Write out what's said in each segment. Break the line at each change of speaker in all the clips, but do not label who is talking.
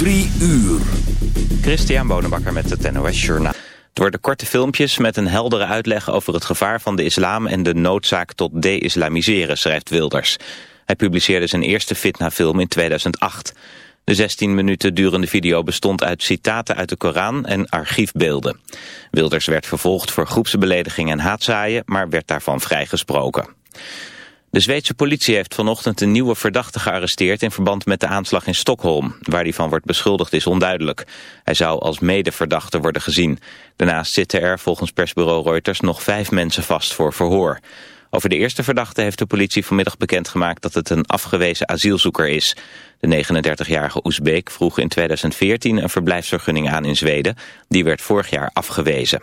Drie uur.
Christian Bonenbakker met het NOS Journaal. Door de korte filmpjes met een heldere uitleg over het gevaar van de islam en de noodzaak tot de-islamiseren, schrijft Wilders. Hij publiceerde zijn eerste fitna-film in 2008. De 16 minuten durende video bestond uit citaten uit de Koran en archiefbeelden. Wilders werd vervolgd voor groepsbelediging en haatzaaien, maar werd daarvan vrijgesproken. De Zweedse politie heeft vanochtend een nieuwe verdachte gearresteerd in verband met de aanslag in Stockholm. Waar die van wordt beschuldigd is onduidelijk. Hij zou als medeverdachte worden gezien. Daarnaast zitten er volgens persbureau Reuters nog vijf mensen vast voor verhoor. Over de eerste verdachte heeft de politie vanmiddag bekendgemaakt dat het een afgewezen asielzoeker is. De 39-jarige Oezbeek vroeg in 2014 een verblijfsvergunning aan in Zweden. Die werd vorig jaar afgewezen.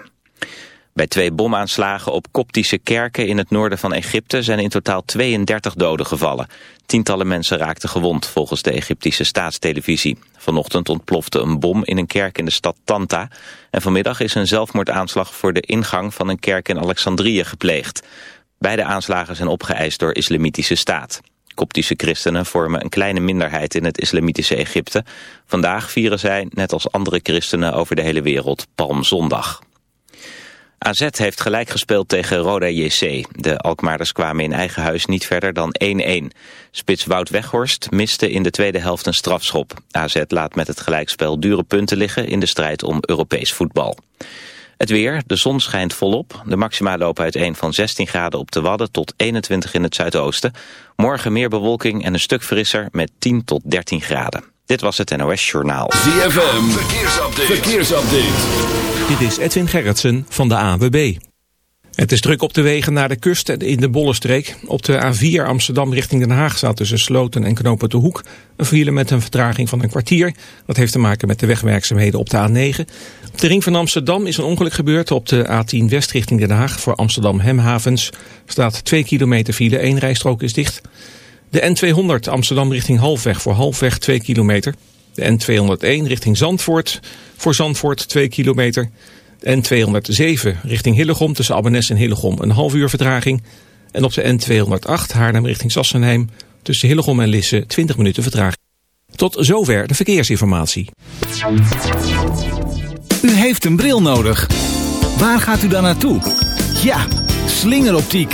Bij twee bomaanslagen op koptische kerken in het noorden van Egypte zijn in totaal 32 doden gevallen. Tientallen mensen raakten gewond volgens de Egyptische staatstelevisie. Vanochtend ontplofte een bom in een kerk in de stad Tanta. En vanmiddag is een zelfmoordaanslag voor de ingang van een kerk in Alexandrië gepleegd. Beide aanslagen zijn opgeëist door islamitische staat. Koptische christenen vormen een kleine minderheid in het islamitische Egypte. Vandaag vieren zij, net als andere christenen over de hele wereld, Palmzondag. AZ heeft gelijk gespeeld tegen Roda JC. De Alkmaarders kwamen in eigen huis niet verder dan 1-1. Spits Wout Weghorst miste in de tweede helft een strafschop. AZ laat met het gelijkspel dure punten liggen in de strijd om Europees voetbal. Het weer, de zon schijnt volop. De maxima lopen uiteen van 16 graden op de Wadden tot 21 in het zuidoosten. Morgen meer bewolking en een stuk frisser met 10 tot 13 graden. Dit was het NOS Journaal.
ZFM, verkeersupdate. verkeersupdate.
Dit is Edwin Gerritsen van de AWB. Het is druk op de wegen naar de kust en in de Bollenstreek. Op de A4 Amsterdam richting Den Haag staat tussen Sloten en Knopen de Hoek. Een file met een vertraging van een kwartier. Dat heeft te maken met de wegwerkzaamheden op de A9. Op de ring van Amsterdam is een ongeluk gebeurd. Op de A10 West richting Den Haag voor Amsterdam Hemhavens staat 2 kilometer file. Eén rijstrook is dicht. De N200 Amsterdam richting Halfweg voor Halfweg 2 kilometer. De N201 richting Zandvoort voor Zandvoort 2 kilometer. De N207 richting Hillegom tussen Abbenes en Hillegom een half uur vertraging. En op de N208 Haarlem richting Sassenheim tussen Hillegom en Lisse 20 minuten vertraging. Tot zover de verkeersinformatie.
U heeft een bril nodig. Waar gaat u dan naartoe? Ja, slingeroptiek.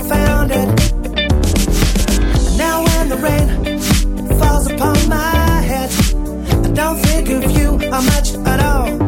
I. Now when the rain falls upon my head, I don't think of you uh, much at all.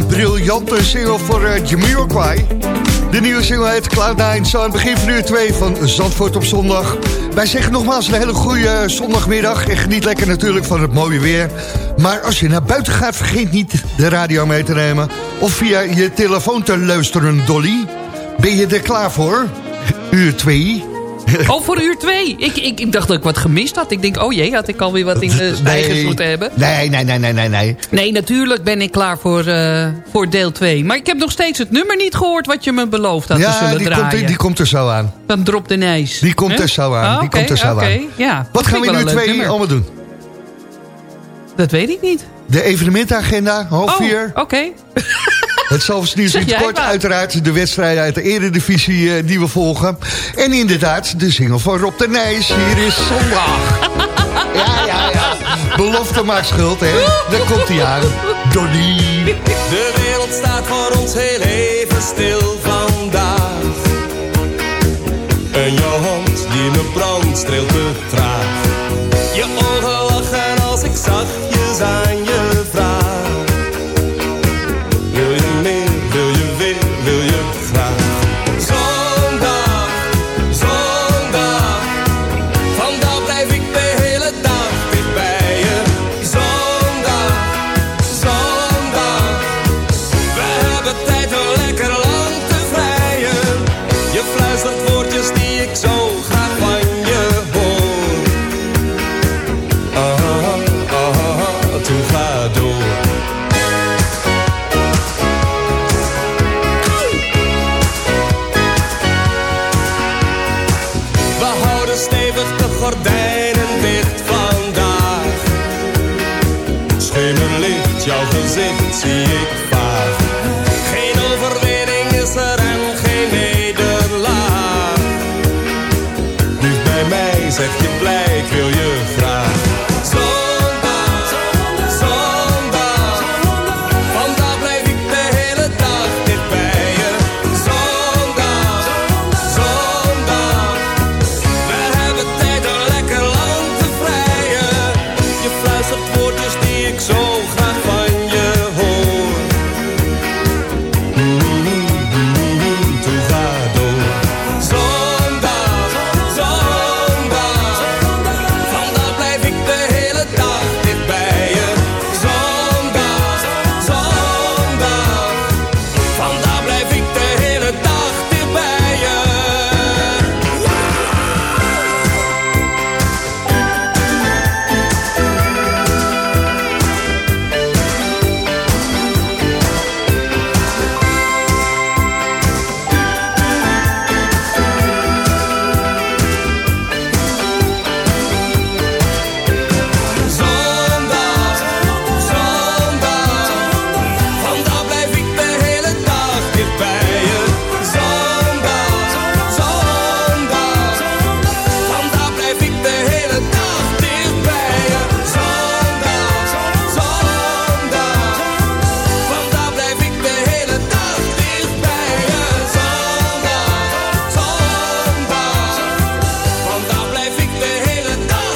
Een briljante single voor uh, Jamiroquai. De nieuwe single heet Cloud9. Zo aan het begin van uur 2 van Zandvoort op zondag. Wij zeggen nogmaals een hele goede zondagmiddag. En geniet lekker natuurlijk van het mooie weer. Maar als je naar buiten gaat, vergeet niet de radio mee te nemen. Of via je telefoon te luisteren, Dolly. Ben je er klaar voor? Uur 2.
Oh, voor uur twee. Ik, ik, ik dacht dat ik wat gemist had. Ik denk, oh jee, had ik alweer wat in de stijgers moeten hebben.
Nee, nee, nee, nee, nee, nee.
Nee, natuurlijk ben ik klaar voor, eh, voor deel 2. Maar ik heb nog steeds het nummer niet gehoord wat je me beloofd had te zullen
die
draaien.
komt, die komt er zo aan.
Dan drop de nijs.
Die komt
Huh?
er zo aan.
Ah,
die
oké,
komt er zo
oké.
aan.
Ja,
Wat gaan we nu twee allemaal doen?
Dat weet ik niet.
De evenementagenda, half
Oh,
vier.
oké.
Het Zalversnieuws in
Zeg
het kort. Uiteraard de wedstrijden uit de eredivisie eh, die we volgen. En inderdaad de single van Rob de Nijs. Hier is zondag. Ja, ja, ja. Belofte maakt schuld, hè. Daar komt hij aan. Donnie.
De wereld staat voor ons heel even stil vandaag. En jouw hand die me brandt streelt me traag. Je ogen lachen als ik zachtjes aan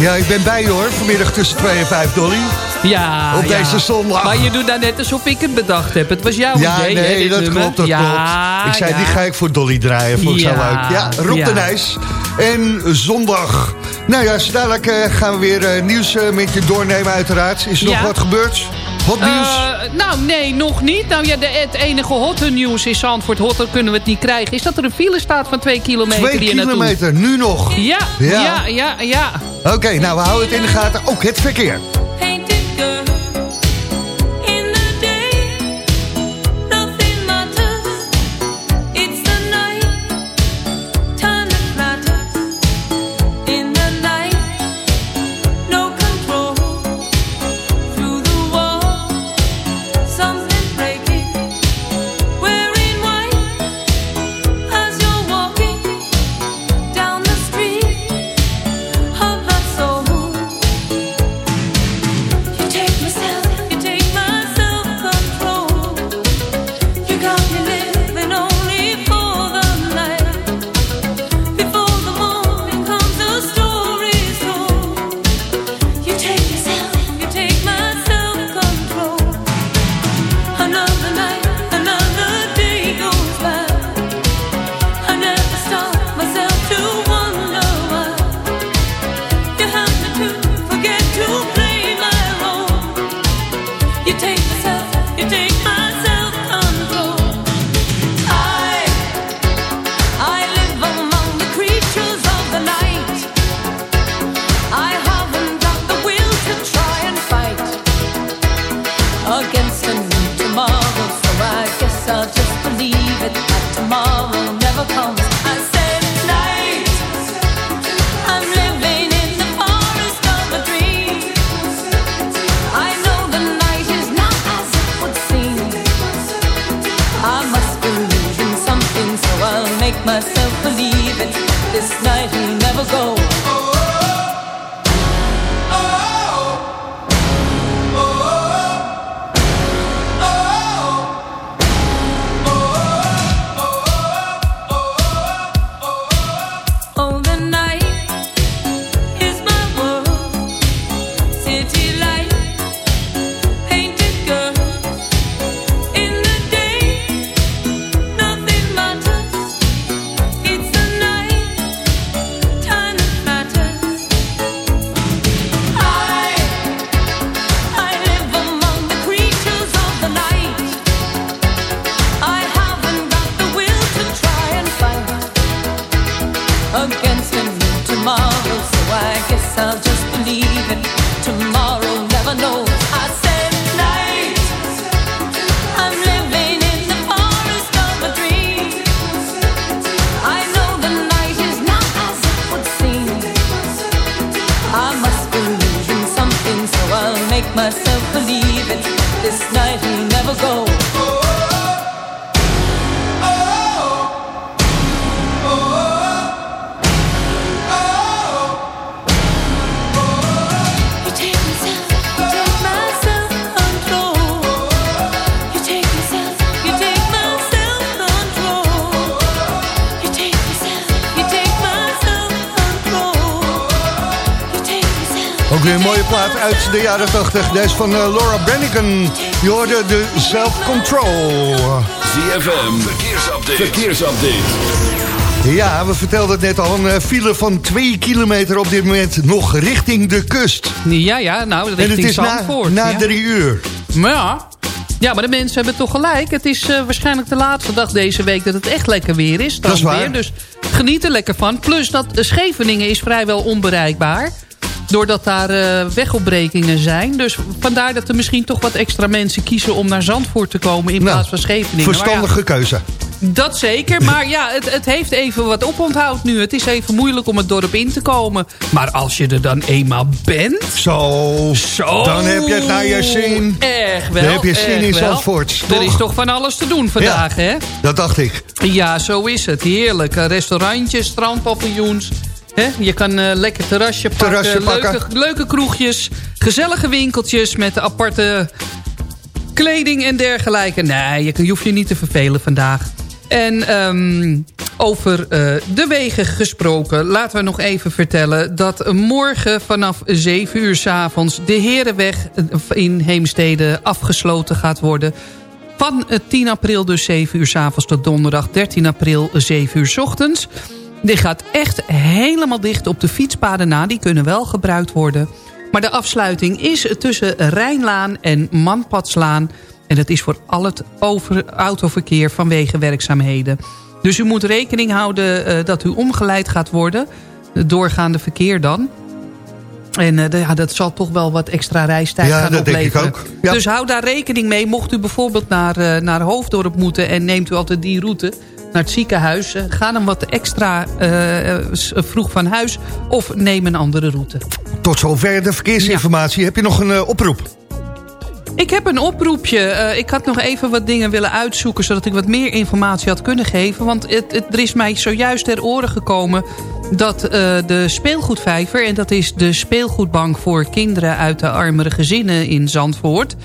Ja, ik ben bij je hoor, vanmiddag tussen 2 en 5, Dolly.
Ja,
Op
ja.
deze zondag.
Maar je doet daar net alsof ik het bedacht heb. Het was jouw
Ja,
idee, hè,
nee,
dit
dat
nummer?
klopt, dat
ja,
klopt. Ik zei, die ga ik voor Dolly draaien, vond ik zo leuk. Ja, Rob de Nijs. En zondag. Nou ja, zo dadelijk eh, gaan we weer eh, nieuws eh, met je doornemen uiteraard. Is er nog wat gebeurd? Hot nieuws?
Eh, nou, nee, nog niet. Nou ja, de, het enige hotte nieuws is Zandvoort. Hotter kunnen we het niet krijgen. Is dat er een file staat van twee kilometer
Twee
naartoe?
kilometer, nu nog.
Ja,
Ja.
ja, ja, ja.
Oké, nou we houden het in de gaten. Ook het verkeer. Ook weer een mooie plaat uit de jaren 80. Deze van eh, Laura Branigan. Je hoorde de Self-Control.
ZFM, verkeersupdate. verkeersupdate.
Ja, we vertelden het net al. Een eh, file van 2 kilometer op dit moment nog richting de kust.
Ja, ja, nou,
En
richting
het is na,
Zandvoort.
na
ja.
drie uur.
Maar ja. ja, maar de mensen hebben toch gelijk. Het is eh, waarschijnlijk de laatste dag deze week dat het echt lekker weer is.
Dat is waar.
Weer, dus geniet er lekker van. Plus dat Scheveningen is vrijwel onbereikbaar. Doordat daar eh, wegopbrekingen zijn. Dus vandaar dat er misschien toch wat extra mensen kiezen om naar Zandvoort te komen in
Nou,
plaats van Scheveningen. Ja,
Verstandige keuze.
dat zeker, maar ja, het, het heeft even wat oponthoud nu. Het is even moeilijk om het dorp in te komen. Maar als je er dan eenmaal bent...
Zo,
Zo.
dan heb je het naar je zin.
Erg wel,
Dan heb je zin in. Zandvoort,
Er is toch van alles te doen vandaag, hè?
Dat dacht ik.
Ja, zo is het. Heerlijk. Restaurantjes, strandpaviljoens. Je kan eh, lekker terrasje pakken.
Terrasje pakken.
Leuke, leuke kroegjes. Gezellige winkeltjes met aparte kleding en dergelijke. Nee, je, je hoeft je niet te vervelen vandaag. En ehm, over eh, de wegen gesproken, laten we nog even vertellen... dat morgen vanaf 7 uur s avonds de Herenweg in Heemstede afgesloten gaat worden... Van 10 april dus 7 uur s avonds tot donderdag 13 april 7 uur s ochtends. Die gaat echt helemaal dicht op de fietspaden na. Die kunnen wel gebruikt worden. Maar de afsluiting is tussen Rijnlaan en Manpadslaan. En dat is voor al het over autoverkeer vanwege werkzaamheden. Dus u moet rekening houden uh, dat u omgeleid gaat worden. Het doorgaande verkeer dan. En uh, ja, dat zal toch wel wat extra reistijd
Ja,
gaan
dat denk ik
opleveren.
ook. Ja.
Dus hou daar rekening mee. Mocht u bijvoorbeeld naar, uh, naar Hoofddorp moeten... en neemt u altijd die route naar het ziekenhuis... Uh, ga dan wat extra vroeg van huis... of neem een andere route.
Tot zover de verkeersinformatie. Heb je nog een oproep?
Ik heb een oproepje. Uh, ik had nog even wat dingen willen uitzoeken... zodat ik wat meer informatie had kunnen geven. Want het, het, er is mij zojuist ter oren gekomen... dat uh, de speelgoedvijver... en dat is de speelgoedbank voor kinderen... uit de armere gezinnen in Zandvoort...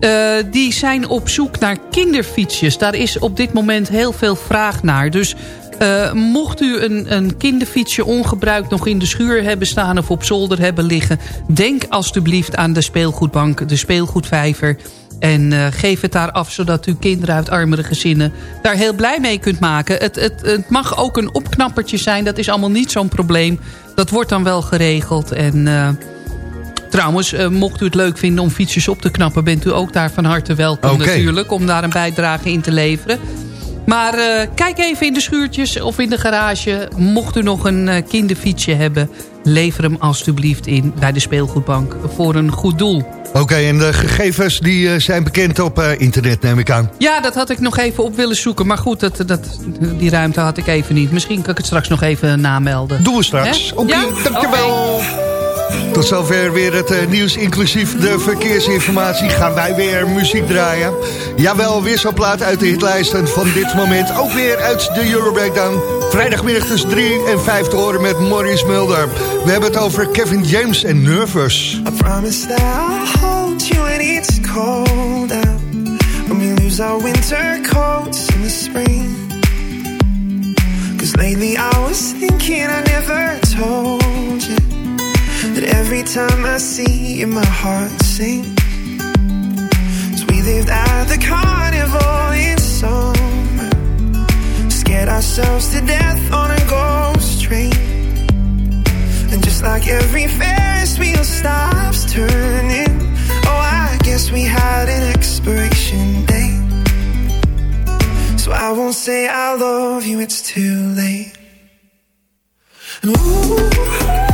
Uh, die zijn op zoek naar kinderfietsjes. Daar is op dit moment heel veel vraag naar. Dus uh, mocht u een, een kinderfietsje ongebruikt nog in de schuur hebben staan... of op zolder hebben liggen... denk alstublieft aan de speelgoedbank, de speelgoedvijver... En uh, geef het daar af, zodat u kinderen uit armere gezinnen... daar heel blij mee kunt maken. Het, het, het mag ook een opknappertje zijn, dat is allemaal niet zo'n probleem. Dat wordt dan wel geregeld. En trouwens, uh, mocht u het leuk vinden om fietsjes op te knappen... bent u ook daar van harte welkom natuurlijk... om daar een bijdrage in te leveren. Maar uh, kijk even in de schuurtjes of in de garage. Mocht u nog een uh, kinderfietsje hebben... lever hem alstublieft in bij de speelgoedbank voor een goed doel.
Oké, okay, en de gegevens die uh, zijn bekend op internet, neem ik aan.
Ja, dat had ik nog even op willen zoeken. Maar goed, dat, dat, die ruimte had ik even niet. Misschien kan ik het straks nog even namelden.
Doen we straks. Oké, okay,
ja?
dankjewel. Tot zover weer het uh, nieuws, inclusief de verkeersinformatie. Gaan wij weer muziek draaien. Jawel, weer zo'n plaat uit de hitlijsten van dit moment. Ook weer uit de Euro Breakdown. Vrijdagmiddag tussen 3 en 5 te met Maurice Mulder. We hebben het over Kevin James en Nervous.
I promise that I'll hold you when it's cold out. When we lose our winter coats in the spring. Cause lately I was thinking I never told every time I see you, my heart sinks. We lived at the carnival in summer. Scared ourselves to death on a ghost train. And just like every Ferris wheel stops turning. Oh, I guess we had an expiration date. So I won't say I love you, it's too late. And ooh.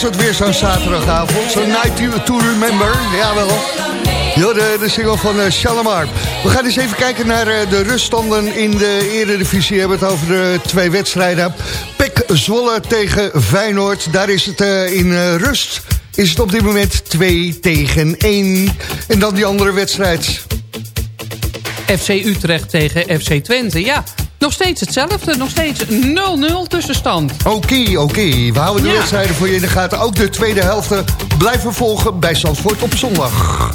Was het weer zo'n zaterdagavond? Zo'n night to remember? Jawel. Ja, de, de single van uh. We gaan eens even kijken naar uh, de ruststanden in de Eredivisie. We hebben het over de twee wedstrijden. Pek Zwolle tegen Feyenoord. Daar is het uh, in rust. Is het op dit moment 2 tegen 1. En dan die andere wedstrijd.
FC Utrecht tegen FC Twente. Ja, nog steeds hetzelfde. Nog steeds 0-0 tussenstand.
Oké, okay, oké. Okay. We houden de ja. wedstrijden voor je in de gaten. Ook de tweede helft blijven volgen bij Zandvoort op zondag.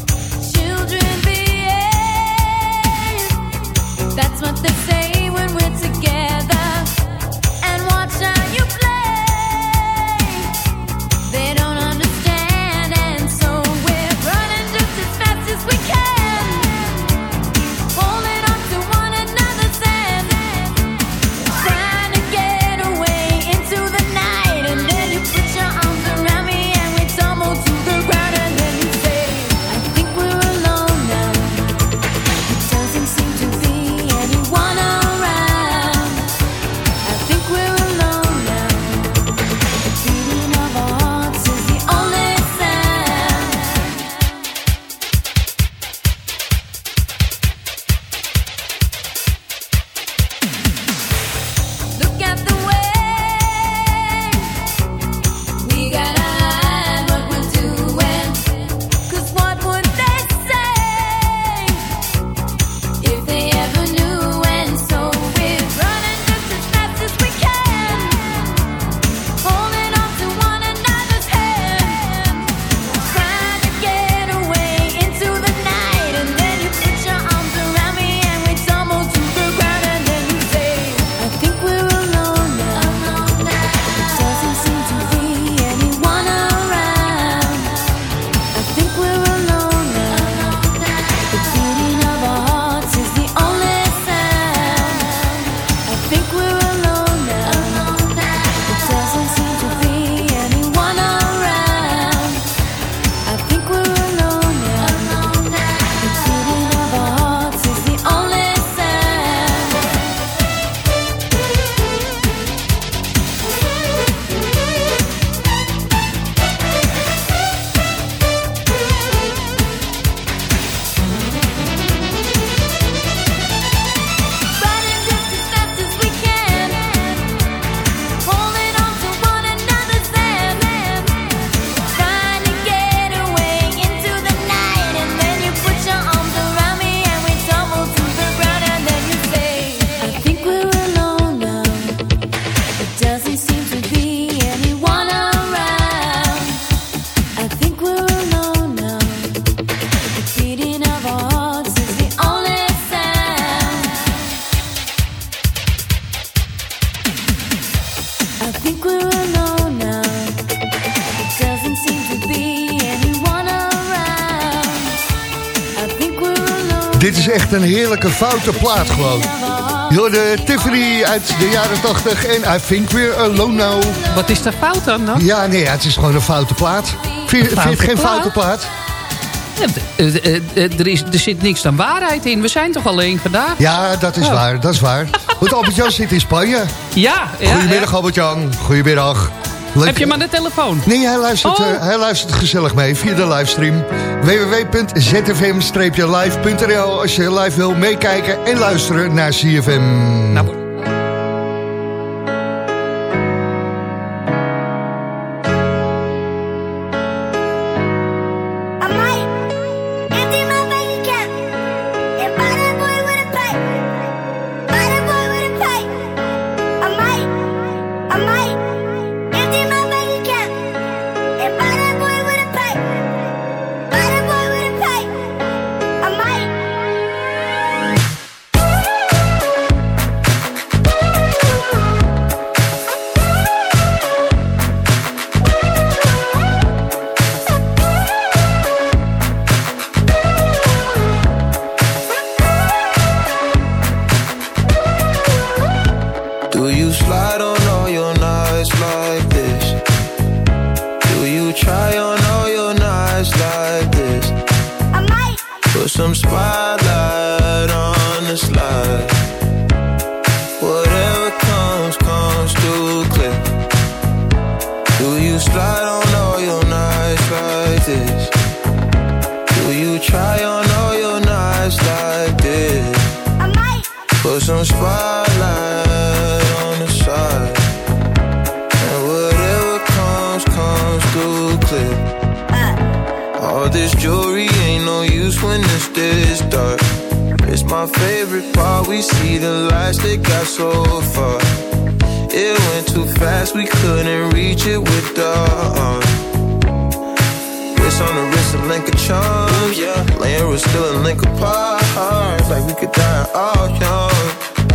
Een heerlijke foute plaat gewoon. De Tiffany uit de jaren 80 en I think we're alone now.
Wat is daar fout aan dan?
Ja, nee, ja, het is gewoon een foute plaat. Vind, je- het geen
foute
plaat?
Ja, eh, eh, eh, er, is, er zit niks aan waarheid in. We zijn toch alleen vandaag?
Ja, dat is
Ja.
waar, dat is waar. Want Albert-Jan zit in Spanje.
Ja, ja.
Goedemiddag
ja.
Albert-Jan, goedemiddag. Leuk-
Heb je hem aan de telefoon?
Nee, hij luistert,
Oh.
eh, hij luistert gezellig mee via de livestream. www.zfm-live.nl als je live wil meekijken en luisteren naar CFM.
Nou, it's dark. It's my favorite part. We see the lights that got so far. It went too fast, we couldn't reach it with the uh, arm. Wrist on the wrist, a link of charms, yeah. Laying was still a link apart. Like we could die all young.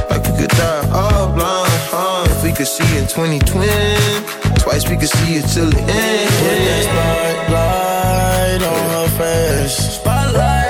Like we could die all blind. Huh? If we could see in 2020, twice we could see it till the end.
Put that spotlight on her face. Spotlight.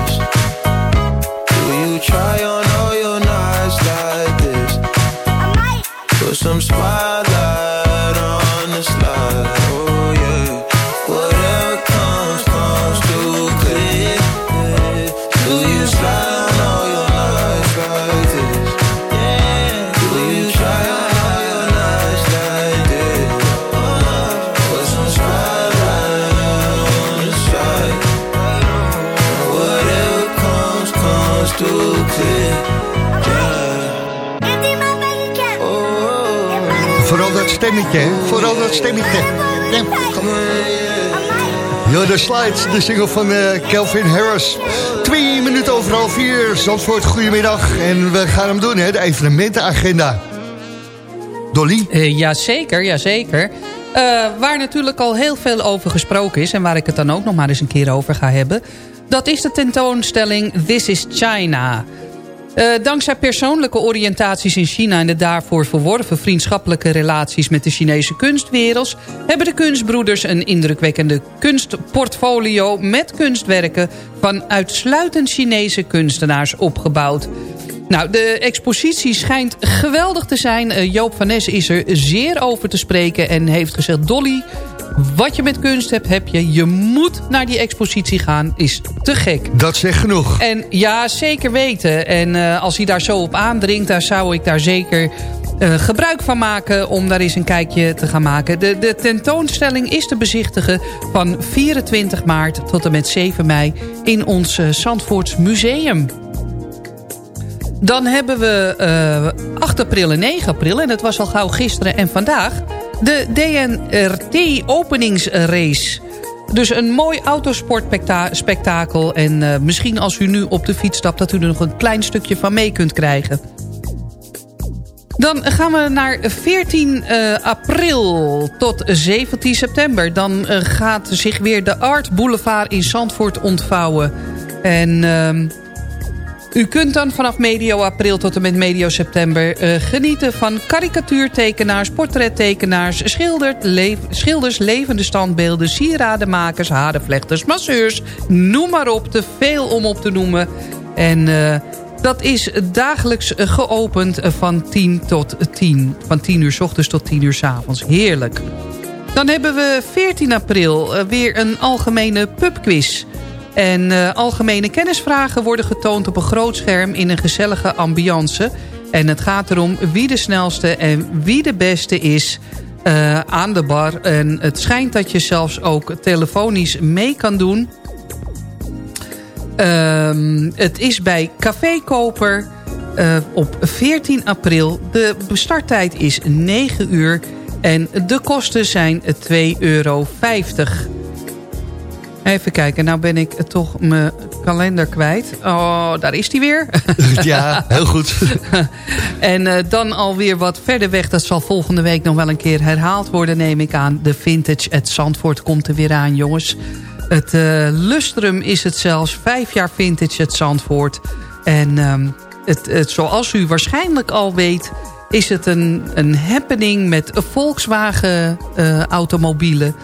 Try on all your nights like this? Put some spotlight
Vooral dat stemmetje? Vooral dat stemmetje. Ja, de slides, de single van eh, Kelvin Harris. Twee minuten over half vier. Zandvoort, goedemiddag. En we gaan hem doen, hè? De evenementenagenda. Dolly?
Uh, jazeker, jazeker. Uh, waar natuurlijk al heel veel over gesproken is... en waar ik het dan ook nog maar eens een keer over ga hebben... dat is de tentoonstelling This is China... Uh, dankzij persoonlijke oriëntaties in China... en de daarvoor verworven vriendschappelijke relaties met de Chinese kunstwereld... hebben de kunstbroeders een indrukwekkende kunstportfolio... met kunstwerken van uitsluitend Chinese kunstenaars opgebouwd. Nou, de expositie schijnt geweldig te zijn. Uh, Joop van Nes is er zeer over te spreken en heeft gezegd... Dolly, wat je met kunst hebt, heb je. Je moet naar die expositie gaan. Is te gek.
Dat zegt genoeg.
En ja, zeker weten. En uh, als hij daar zo op aandringt, dan zou ik daar zeker uh, gebruik van maken... om daar eens een kijkje te gaan maken. De, de tentoonstelling is te bezichtigen van 24 maart tot en met 7 mei... in ons uh, Zandvoorts Museum. Dan hebben we uh, 8 april en 9 april... en het was al gauw gisteren en vandaag... de DNRT openingsrace. Dus een mooi autosportspektakel. En uh, misschien als u nu op de fiets stapt... dat u er nog een klein stukje van mee kunt krijgen. Dan gaan we naar 14 uh, april tot 17 september. Dan uh, gaat zich weer de Art Boulevard in Zandvoort ontvouwen. En... U kunt dan vanaf medio april tot en met medio september uh, genieten van karikatuurtekenaars, portrettekenaars, schilders, levende standbeelden, sieradenmakers, haarvlechters, masseurs. Noem maar op, te veel om op te noemen. En uh, dat is dagelijks geopend van 10 tot 10. Van 10 uur s ochtends tot 10 uur s avonds. Heerlijk. Dan hebben we 14 april weer een algemene pubquiz. En uh, algemene kennisvragen worden getoond op een groot scherm in een gezellige ambiance. En het gaat erom wie de snelste en wie de beste is uh, aan de bar. En het schijnt dat je zelfs ook telefonisch mee kan doen. Uh, het is bij Café Koper uh, op 14 april. De starttijd is 9 uur en de kosten zijn 2,50 euro. Even kijken, nou ben ik toch mijn kalender kwijt. Oh, daar is die weer.
Ja, heel goed.
en uh, dan alweer wat verder weg. Dat zal volgende week nog wel een keer herhaald worden, neem ik aan. De Vintage at Zandvoort komt er weer aan, jongens. Het uh, lustrum is het zelfs. Vijf jaar Vintage at Zandvoort. En um, het, het, zoals u waarschijnlijk al weet... is het een, een happening met Volkswagen uh, automobielen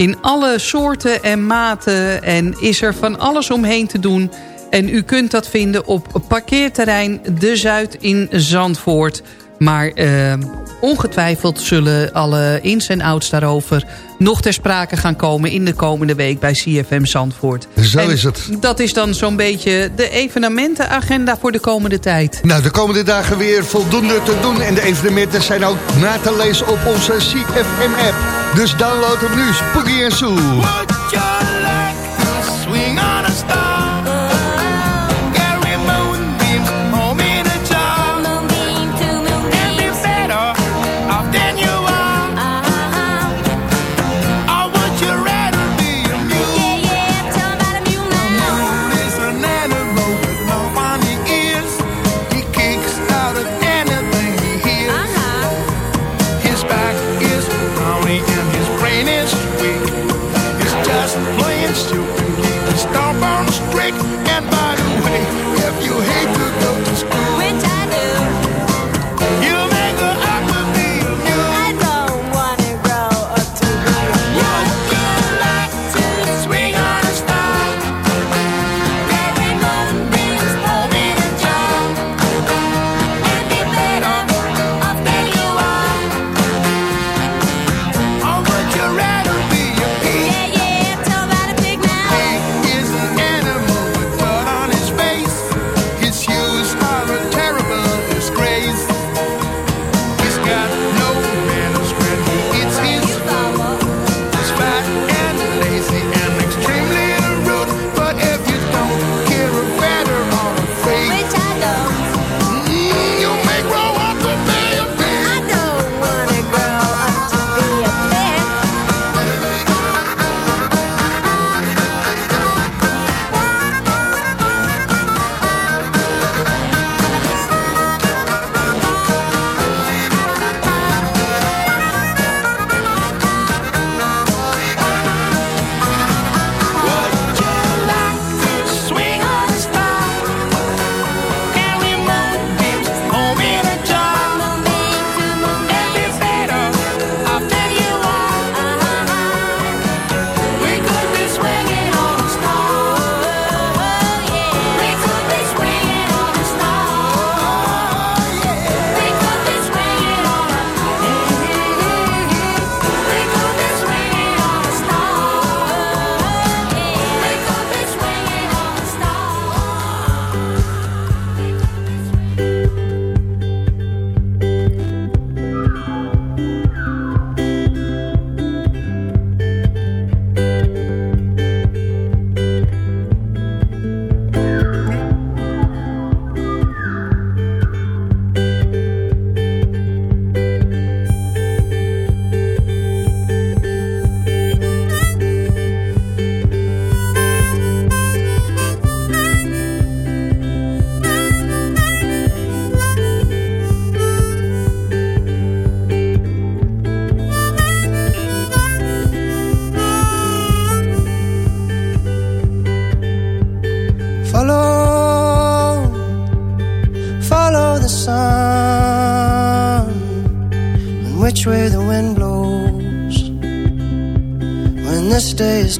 in alle soorten en maten. En is er van alles omheen te doen. En u kunt dat vinden op parkeerterrein De Zuid in Zandvoort. Maar uh, ongetwijfeld zullen alle ins en outs daarover nog ter sprake gaan komen in de komende week bij CFM Zandvoort.
Zo
en
is het.
Dat is dan zo'n beetje de evenementenagenda voor de komende tijd.
Nou, de komende dagen weer voldoende te doen. En de evenementen zijn ook na te lezen op onze CFM-app. Dus download hem nu, Spooky en Sue.
Swing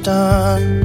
done.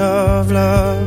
Of love.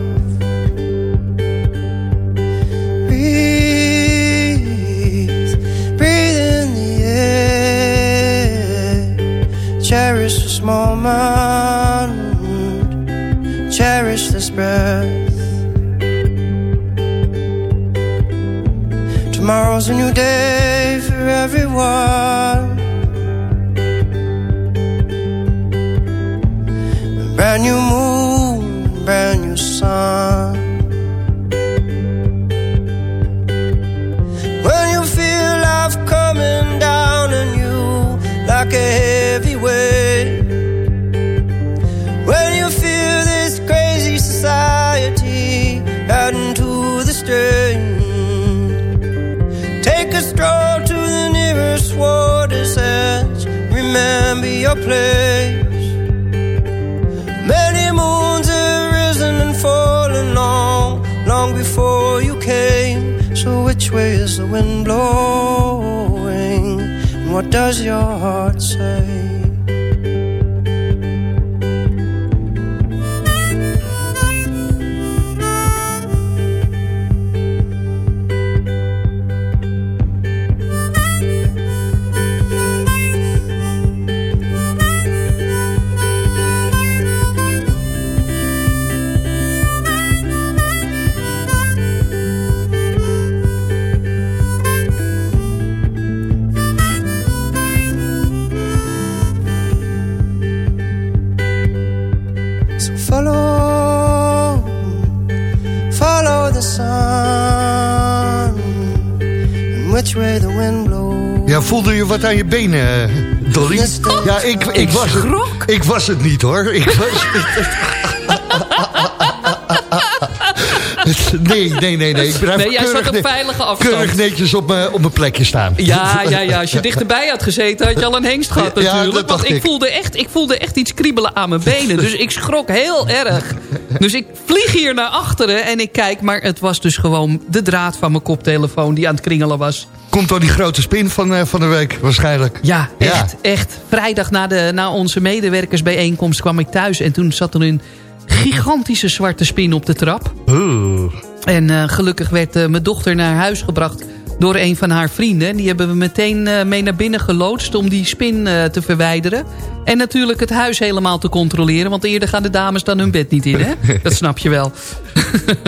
Does your heart
je wat aan je benen, Dolly? Ja, ik, ik, was het, ik was het niet, hoor. Ik was Nee, nee, nee, nee. Ik
Nee, jij zat
keurig
op
ne-
veilige afstand.
Keurig netjes op mijn, op mijn plekje staan.
Ja, ja, ja, als je dichterbij had gezeten, had je al een hengst gehad
Ja,
natuurlijk.
dat dacht
want ik,
ik.
Voelde echt, ik voelde echt iets kriebelen aan mijn benen. Dus ik schrok heel erg. Dus ik vlieg hier naar achteren en ik kijk... maar het was dus gewoon de draad van mijn koptelefoon die aan het kringelen was.
Komt door die grote spin van, eh, van de week, waarschijnlijk.
Ja, echt, echt. Vrijdag na, de, na onze medewerkersbijeenkomst kwam ik thuis... en toen zat er een gigantische zwarte spin op de trap.
Oeh.
En eh, gelukkig werd eh, mijn dochter naar huis gebracht door een van haar vrienden. En Die hebben we meteen mee naar binnen geloodst om die spin te verwijderen. En natuurlijk het huis helemaal te controleren. Want eerder gaan de dames dan hun bed niet in, hè? Dat snap je wel.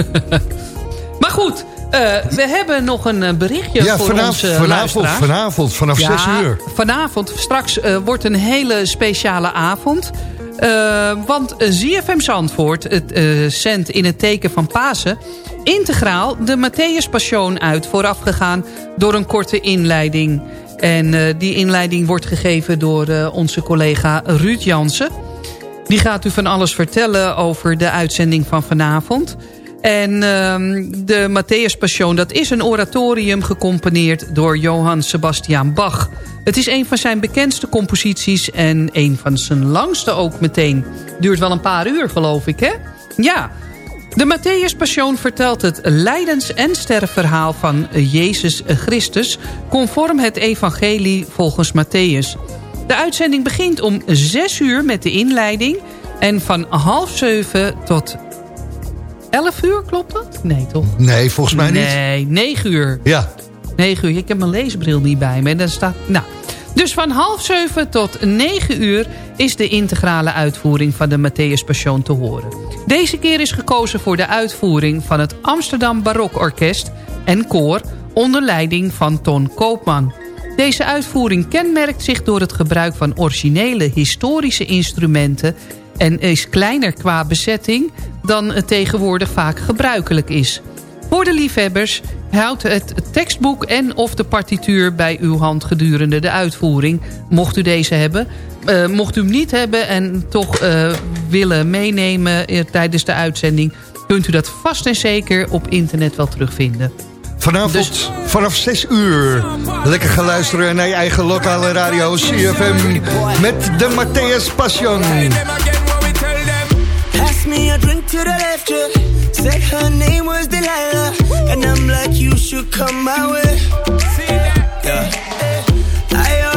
maar goed, we hebben nog een eh, berichtje
Ja,
voor
vanavond,
onze
vanavond, vanavond, vanaf
Ja,
6 uur.
Vanavond, straks eh, wordt een hele speciale avond. Eh, want ZFM Zandvoort het, eh, zendt in het teken van Pasen... integraal de Matthäus Passion uit... voorafgegaan door een korte inleiding. En eh, die inleiding wordt gegeven door eh, onze collega Ruud Jansen. Die gaat u van alles vertellen over de uitzending van vanavond... En ehm, de Matthäus Passion, dat is een oratorium gecomponeerd door Johann Sebastian Bach. Het is een van zijn bekendste composities en een van zijn langste ook meteen. Duurt wel een paar uur geloof ik, hè? Ja. De Matthäus Passion vertelt het lijdens- en sterfverhaal van Jezus Christus... conform het evangelie volgens Matthäus. De uitzending begint om 6 uur met de inleiding... en van half zeven tot 11 uur, klopt dat? Nee, toch?
Nee, volgens mij niet.
Nee, 9 uur.
Ja.
9 uur. Ik heb mijn leesbril niet bij me. En daar staat, nou. Dus van half 7 tot 9 uur is de integrale uitvoering van de Matthäus Passion te horen. Deze keer is gekozen voor de uitvoering van het Amsterdam Barokorkest en koor onder leiding van Ton Koopman. Deze uitvoering kenmerkt zich door het gebruik van originele historische instrumenten en is kleiner qua bezetting dan het tegenwoordig vaak gebruikelijk is. Voor de liefhebbers houdt het tekstboek en of de partituur bij uw hand gedurende de uitvoering. Mocht u deze hebben. Eh, mocht u hem niet hebben en toch eh, willen meenemen eh, tijdens de uitzending... kunt u dat vast en zeker op internet wel terugvinden.
Vanavond
Dus-
vanaf 6 uur. Lekker gaan luisteren naar je eigen lokale radio CFM met de Matthäus Passion.
Pass me a drink to the left, yeah. Said her name was Delilah. And I'm like, you should come my way. Yeah. Surrender. Damn good, I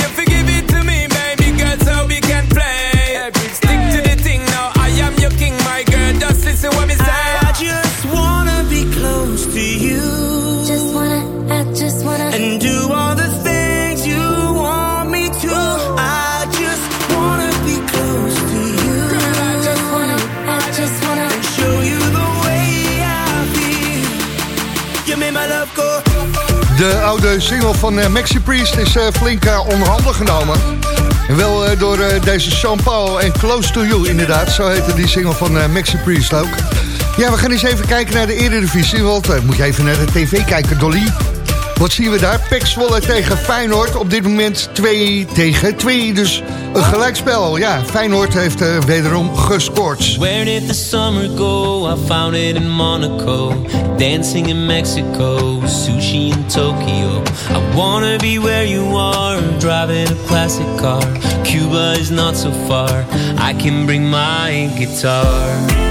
De oude single van eh, Maxi Priest is eh, flink eh, onder handen genomen. En wel door deze Sean Paul en Close to You inderdaad. Zo heette die single van Maxi Priest ook. Ja, we gaan eens even kijken naar de Eredivisie. Want moet je even naar de tv kijken, Dolly. Wat zien we daar? Pek Zwolle tegen Feyenoord. Op dit moment 2 tegen 2. Dus een gelijkspel. Ja, Feyenoord heeft eh, wederom gescoord.
Where did the summer go? I found it in Monaco. Dancing in Mexico. Sushi in Tokyo. I wanna be where you are. Driving a classic car. Cuba is not so far. I can bring my guitar.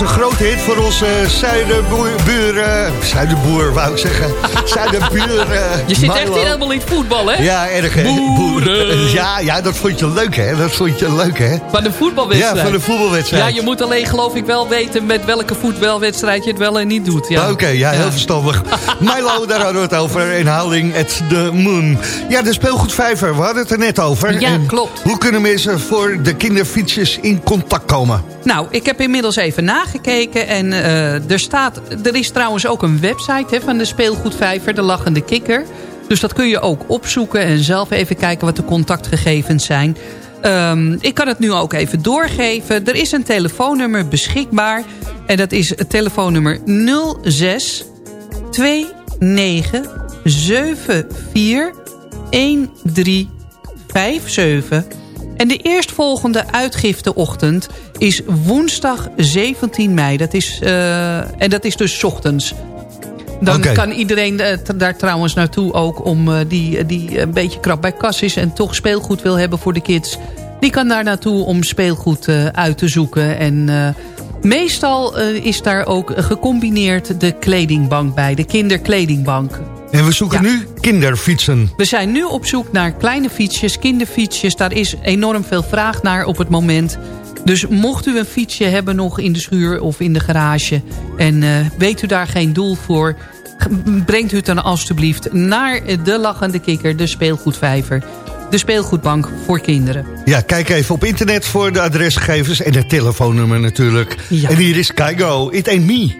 was een grote hit voor onze zuiderbuur... eh, zuiderboer, wou ik zeggen. Zuiderbuur... eh,
Je zit echt helemaal in het voetbal, hè?
Ja, erg hè.
Boeren.
Ja, ja, dat vond je leuk hè. Dat vond je leuk hè.
Van de voetbalwedstrijd.
Ja, van de voetbalwedstrijd.
Ja, je moet alleen geloof ik wel weten met welke voetbalwedstrijd je het wel en niet doet. Ja.
Oké, ja, heel verstandig. Milo, daar hadden we het over. In Howling at the Moon. Ja, de speelgoedvijver, we hadden het er net over.
Ja,
En
klopt.
Hoe kunnen mensen voor de kinderfietsjes in contact komen?
Nou, ik heb inmiddels even en eh, er, staat, er is trouwens ook een website hè, van de speelgoedvijver, de Lachende Kikker. Dus dat kun je ook opzoeken en zelf even kijken wat de contactgegevens zijn. Ehm, ik kan het nu ook even doorgeven. Er is een telefoonnummer beschikbaar en dat is het telefoonnummer 06 29 74 1357. En de eerstvolgende uitgifteochtend is woensdag 17 mei. Dat is, eh, en dat is dus ochtends. Dan kan iedereen eh, daar trouwens naartoe ook om eh, die, die een beetje krap bij kas is... en toch speelgoed wil hebben voor de kids. Die kan daar naartoe om speelgoed uit te zoeken. En meestal is daar ook gecombineerd de kledingbank bij. De kinderkledingbank.
En we zoeken nu kinderfietsen.
We zijn nu op zoek naar kleine fietsjes, kinderfietsjes. Daar is enorm veel vraag naar op het moment. Dus mocht u een fietsje hebben nog in de schuur of in de garage... en eh, weet u daar geen doel voor... brengt u het dan alstublieft naar de Lachende Kikker, de speelgoedvijver. De speelgoedbank voor kinderen.
Ja, kijk even op internet voor de adresgegevens en het telefoonnummer natuurlijk. En hier is Kaigo, It Ain't Me.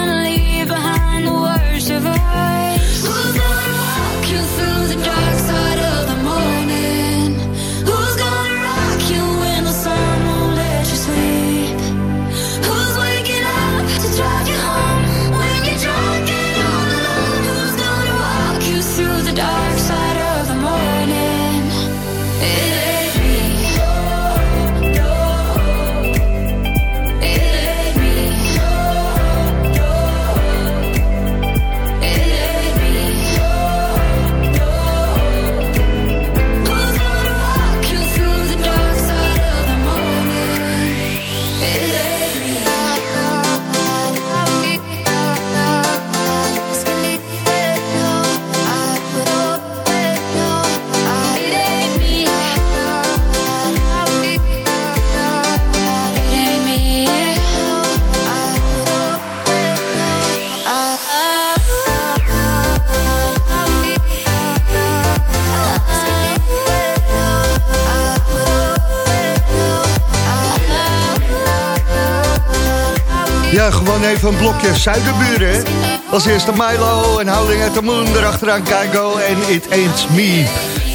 Ja, gewoon even een blokje zuiderburen. hè. Als eerste Milo en Howling at the Moon. Erachteraan Kaigo en It Ain't Me.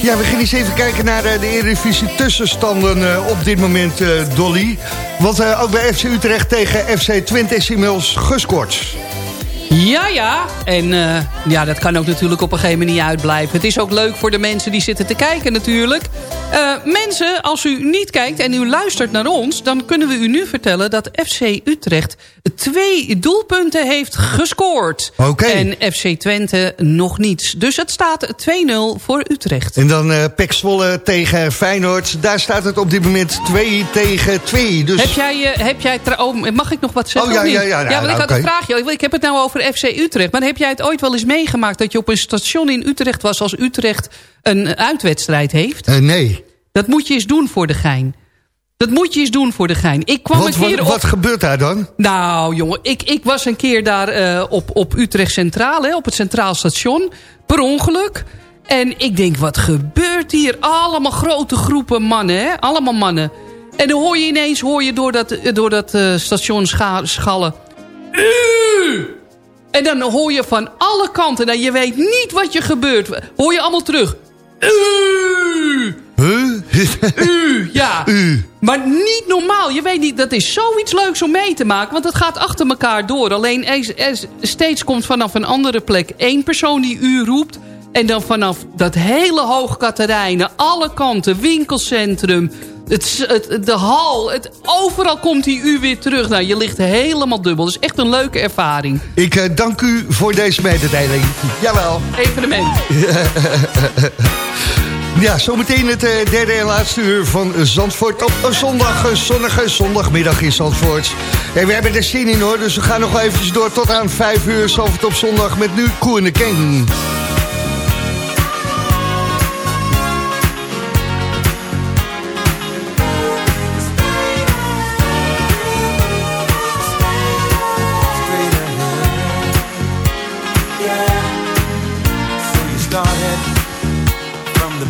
Ja, we gaan eens even kijken naar eh, de Eredivisie tussenstanden eh, op dit moment, eh, Dolly. Want eh, ook bij FC Utrecht tegen FC Twente is inmiddels gescoord.
Ja, ja. En ja, dat kan ook natuurlijk op een gegeven moment niet uitblijven. Het is ook leuk voor de mensen die zitten te kijken natuurlijk. Eh, mensen, als u niet kijkt en u luistert naar ons... dan kunnen we u nu vertellen dat FC Utrecht twee doelpunten heeft gescoord.
Oké.
En FC Twente nog niets. Dus het staat 2-0 voor Utrecht.
En dan Pek Zwolle tegen Feyenoord. Daar staat het op dit moment 2 tegen 2. Dus...
Heb jij, eh, heb jij oh, mag ik nog wat zeggen?
Oh, ja, ja, ja, nou,
want ik had
oké.
een vraagje. Ik- Ik heb het nou over FC Utrecht. Maar heb jij het ooit wel eens meegemaakt... dat je op een station in Utrecht was... als Utrecht een uitwedstrijd heeft?
Nee.
Dat moet je eens doen voor de gein. Dat moet je eens doen voor de gein. Ik kwam
Wat,
een keer op...
wat gebeurt daar dan?
Nou, jongen, ik, ik was een keer daar eh, op, op Utrecht Centraal, hè, op het Centraal Station, per ongeluk. En ik denk, wat gebeurt hier? Allemaal grote groepen mannen, hè? Allemaal mannen. En dan hoor je ineens hoor je door dat, eh, door dat eh, station scha- schallen. U! En dan hoor je van alle kanten, nou, je weet niet wat je gebeurt. Hoor je allemaal terug. U!
Huh?
U, ja. Maar niet normaal. Je weet niet, dat is zoiets leuks om mee te maken. Want het gaat achter elkaar door. Alleen steeds komt vanaf een andere plek één persoon die u roept. En dan vanaf dat hele Hoogkaterijnen, alle kanten, winkelcentrum, het, het, de hal, het, overal komt die u weer terug. Nou, je ligt helemaal dubbel. Dus echt een leuke ervaring.
Ik eh, dank u voor deze mededeling. Jawel.
Evenement.
Ja, zometeen het eh, derde en laatste uur van Zandvoort op een zondag, een zonnige zondagmiddag in Zandvoort. En we hebben er zin in hoor, dus we gaan nog eventjes door tot aan vijf uur Zandvoort op zondag met nu Koe en de King.